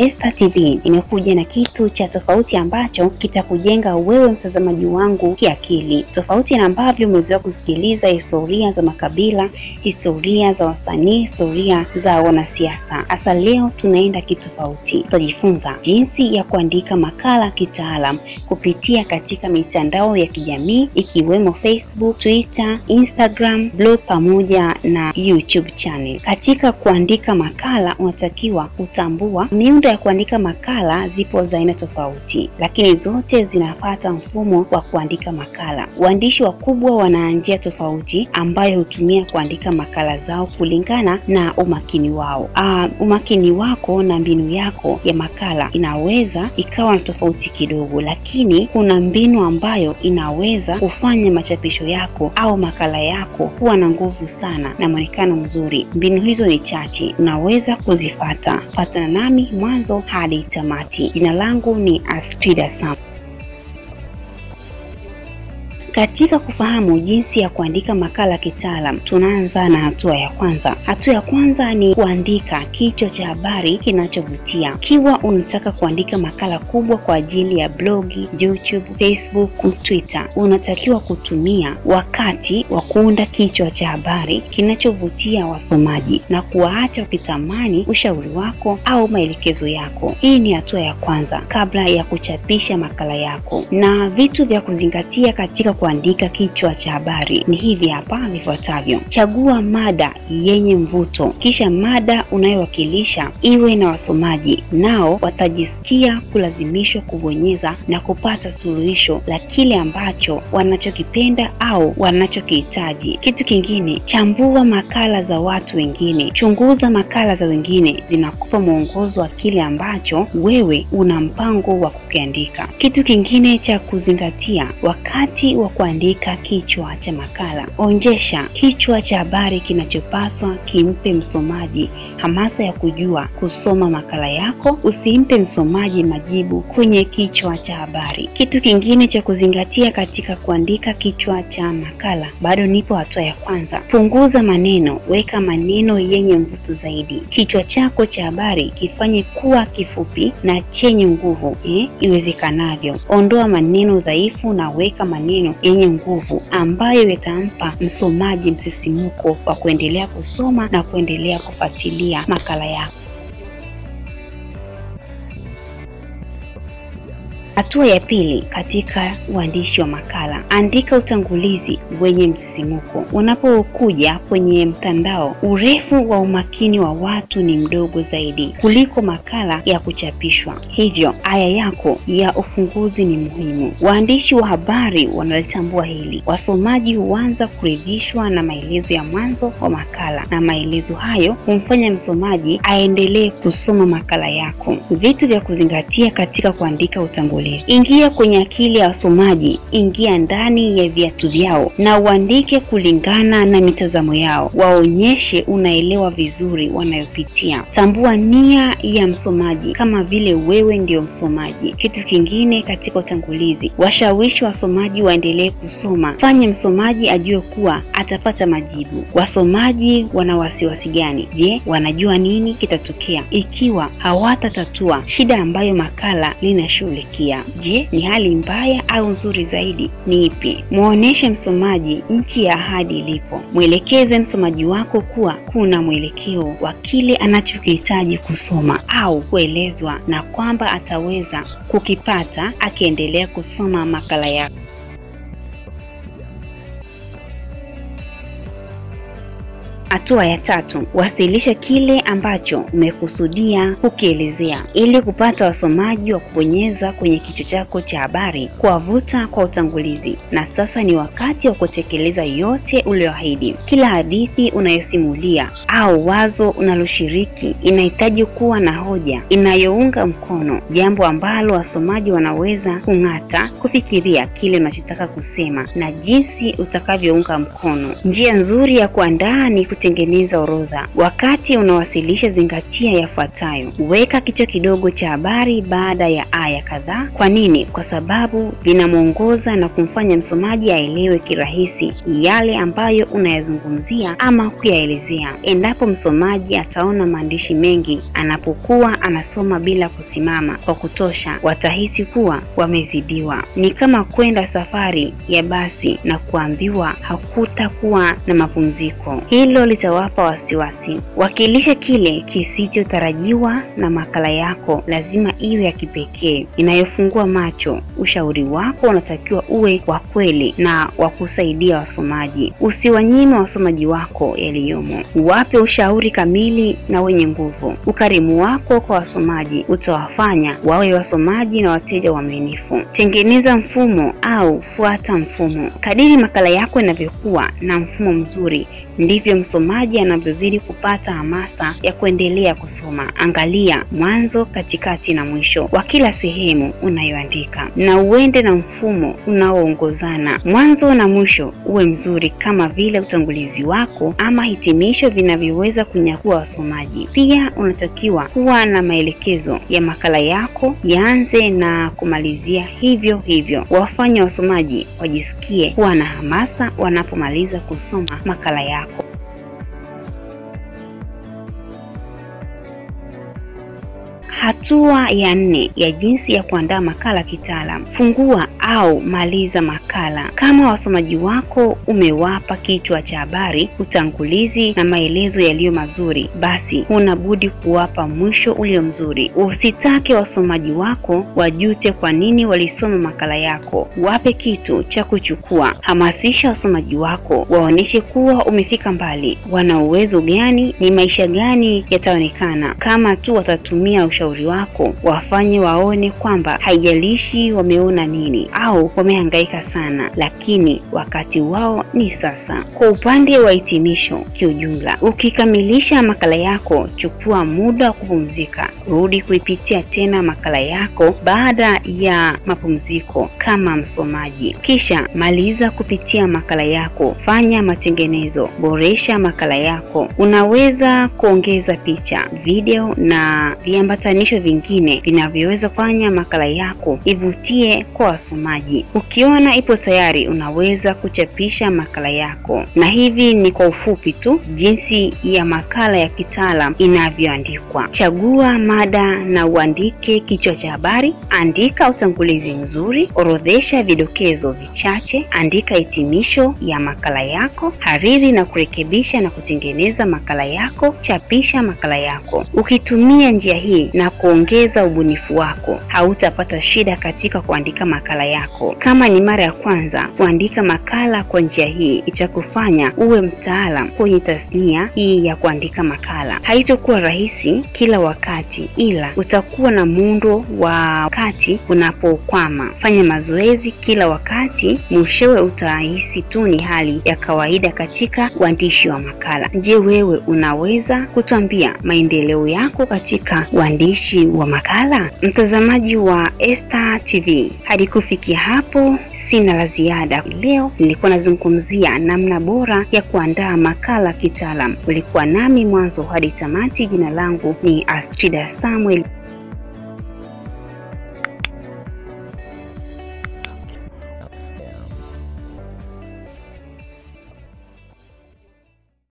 Esta TV imekuja na kitu cha tofauti ambacho kitakujenga wewe mtazamaji wangu kiakili, tofauti na ambavyo umezoea kusikiliza historia za makabila, historia za wasanii, historia za wanasiasa. Hasa leo tunaenda kitofauti, tutajifunza jinsi ya kuandika makala kitaalam kupitia katika mitandao ya kijamii ikiwemo Facebook, Twitter, Instagram, blog pamoja na YouTube channel. Katika kuandika makala unatakiwa kutambua miundo ya kuandika makala zipo za aina tofauti, lakini zote zinafata mfumo wa kuandika makala. Waandishi wakubwa wana njia tofauti ambayo hutumia kuandika makala zao kulingana na umakini wao. Aa, umakini wako na mbinu yako ya makala inaweza ikawa na tofauti kidogo, lakini kuna mbinu ambayo inaweza kufanya machapisho yako au makala yako kuwa na nguvu sana na mwonekano mzuri. Mbinu hizo ni chache, unaweza kuzifata. Fatana nami mwanzo hadi tamati. Jina langu ni Astrida Sam. Katika kufahamu jinsi ya kuandika makala kitaalam, tunaanza na hatua ya kwanza. Hatua ya kwanza ni kuandika kichwa cha habari kinachovutia. Ikiwa unataka kuandika makala kubwa kwa ajili ya blogi, YouTube, Facebook, Twitter, unatakiwa kutumia wakati wa kuunda kichwa cha habari kinachovutia wasomaji na kuwaacha ukitamani ushauri wako au maelekezo yako. Hii ni hatua ya kwanza kabla ya kuchapisha makala yako, na vitu vya kuzingatia katika kuandika kichwa cha habari ni hivi hapa vifuatavyo. Chagua mada yenye mvuto, kisha mada unayowakilisha iwe na wasomaji, nao watajisikia kulazimishwa kubonyeza na kupata suluhisho la kile ambacho wanachokipenda au wanachokihitaji. Kitu kingine, chambua makala za watu wengine, chunguza makala za wengine, zinakupa mwongozo wa kile ambacho wewe una mpango wa kukiandika. Kitu kingine cha kuzingatia wakati wa kuandika kichwa cha makala, onjesha kichwa cha habari kinachopaswa kimpe msomaji hamasa ya kujua kusoma makala yako. Usimpe msomaji majibu kwenye kichwa cha habari. Kitu kingine cha kuzingatia katika kuandika kichwa cha makala, bado nipo hatua ya kwanza, punguza maneno, weka maneno yenye mvuto zaidi. Kichwa chako cha habari kifanye kuwa kifupi na chenye nguvu eh, iwezekanavyo. Ondoa maneno dhaifu na weka maneno yenye nguvu ambayo itampa msomaji msisimko wa kuendelea kusoma na kuendelea kufuatilia makala yako. Hatua ya pili katika uandishi wa makala, andika utangulizi wenye msisimuko. Unapokuja kwenye mtandao, urefu wa umakini wa watu ni mdogo zaidi kuliko makala ya kuchapishwa, hivyo aya yako ya ufunguzi ni muhimu. Waandishi wa habari wanalitambua hili. Wasomaji huanza kuridhishwa na maelezo ya mwanzo wa makala, na maelezo hayo humfanya msomaji aendelee kusoma makala yako. Vitu vya kuzingatia katika kuandika utangulizi Ingia kwenye akili ya wasomaji, ingia ndani ya viatu vyao na uandike kulingana na mitazamo yao. Waonyeshe unaelewa vizuri wanayopitia. Tambua nia ya msomaji kama vile wewe ndio msomaji. Kitu kingine katika utangulizi, washawishi wasomaji waendelee kusoma. Fanye msomaji ajue kuwa atapata majibu. Wasomaji wana wasiwasi gani? Je, wanajua nini kitatokea ikiwa hawatatatua shida ambayo makala linashughulikia? Je, ni hali mbaya au nzuri zaidi? Ni ipi? Muoneshe msomaji nchi ya ahadi ilipo. Mwelekeze msomaji wako kuwa kuna mwelekeo wa kile anachokihitaji kusoma au kuelezwa na kwamba ataweza kukipata akiendelea kusoma makala yako. Hatua ya tatu, wasilisha kile ambacho umekusudia kukielezea ili kupata wasomaji wa kubonyeza kwenye kichwa chako cha habari, kuwavuta kwa utangulizi. Na sasa ni wakati wa kutekeleza yote uliyoahidi. Kila hadithi unayosimulia au wazo unaloshiriki inahitaji kuwa na hoja inayounga mkono, jambo ambalo wasomaji wanaweza kung'ata, kufikiria kile unachotaka kusema na jinsi utakavyounga mkono. Njia nzuri ya kuandaa ni kutengeneza orodha. Wakati unawasilisha, zingatia yafuatayo: weka kichwa kidogo cha habari baada ya aya kadhaa. Kwa nini? Kwa sababu vinamwongoza na kumfanya msomaji aelewe kirahisi yale ambayo unayazungumzia ama kuyaelezea. Endapo msomaji ataona maandishi mengi anapokuwa anasoma bila kusimama kwa kutosha, watahisi kuwa wamezidiwa. Ni kama kwenda safari ya basi na kuambiwa hakutakuwa na mapumziko. Hilo litawapa wasiwasi. Wakilisha kile kisichotarajiwa, na makala yako lazima iwe ya kipekee, inayofungua macho. Ushauri wako unatakiwa uwe wa kweli na wa kusaidia wasomaji. Usiwanyime wasomaji wako yaliyomo, wape ushauri kamili na wenye nguvu. Ukarimu wako kwa wasomaji utawafanya wawe wasomaji na wateja waaminifu. Tengeneza mfumo au fuata mfumo. Kadiri makala yako inavyokuwa na mfumo mzuri, ndivyo msomaji anavyozidi kupata hamasa ya kuendelea kusoma. Angalia mwanzo, katikati na mwisho wa kila sehemu unayoandika, na uende na mfumo unaoongozana. Mwanzo na mwisho uwe mzuri, kama vile utangulizi wako ama hitimisho vinavyoweza kunyakua wasomaji. Pia unatakiwa kuwa na maelekezo ya makala yako, yaanze na kumalizia hivyo hivyo, wafanya wasomaji wajisikie kuwa na hamasa wanapomaliza kusoma makala yako. Hatua ya nne ya jinsi ya kuandaa makala kitaalam: fungua au maliza makala. Kama wasomaji wako umewapa kichwa cha habari, utangulizi na maelezo yaliyo mazuri, basi huna budi kuwapa mwisho ulio mzuri. Usitake wasomaji wako wajute kwa nini walisoma makala yako. Wape kitu cha kuchukua. Hamasisha wasomaji wako, waoneshe kuwa umefika mbali, wana uwezo gani, ni maisha gani yataonekana kama tu watatumia ushauri wako. Wafanye waone kwamba haijalishi wameona nini au wamehangaika sana, lakini wakati wao ni sasa. Kwa upande wa hitimisho, kiujumla, ukikamilisha makala yako, chukua muda wa kupumzika. Rudi kuipitia tena makala yako baada ya mapumziko kama msomaji, kisha maliza kupitia makala yako. Fanya matengenezo, boresha makala yako. Unaweza kuongeza picha, video na viambatanisho vingine vinavyoweza kufanya makala yako ivutie kwa wasomaji. Ukiona ipo tayari, unaweza kuchapisha makala yako. Na hivi ni kwa ufupi tu jinsi ya makala ya kitaalam inavyoandikwa. Chagua mada na uandike kichwa cha habari. Andika utangulizi mzuri, orodhesha vidokezo vichache, andika hitimisho ya makala yako, hariri na kurekebisha na kutengeneza makala yako, chapisha makala yako. Ukitumia njia hii na kuongeza ubunifu wako, hautapata shida katika kuandika makala yako. Kama ni mara ya kwanza kuandika makala kwa njia hii, itakufanya uwe mtaalam kwenye tasnia hii ya kuandika makala. Haitokuwa rahisi kila wakati, ila utakuwa na muundo wa wakati unapokwama. Fanya mazoezi kila wakati, mwishowe utahisi tu ni hali ya kawaida katika uandishi wa makala. Je, wewe unaweza kutuambia maendeleo yako katika uandishi wa makala? Mtazamaji wa Esta TV, hadi kufikia hapo sina la ziada. Leo nilikuwa nazungumzia namna bora ya kuandaa makala kitaalam. Ulikuwa nami mwanzo hadi tamati. Jina langu ni Astrida Samuel.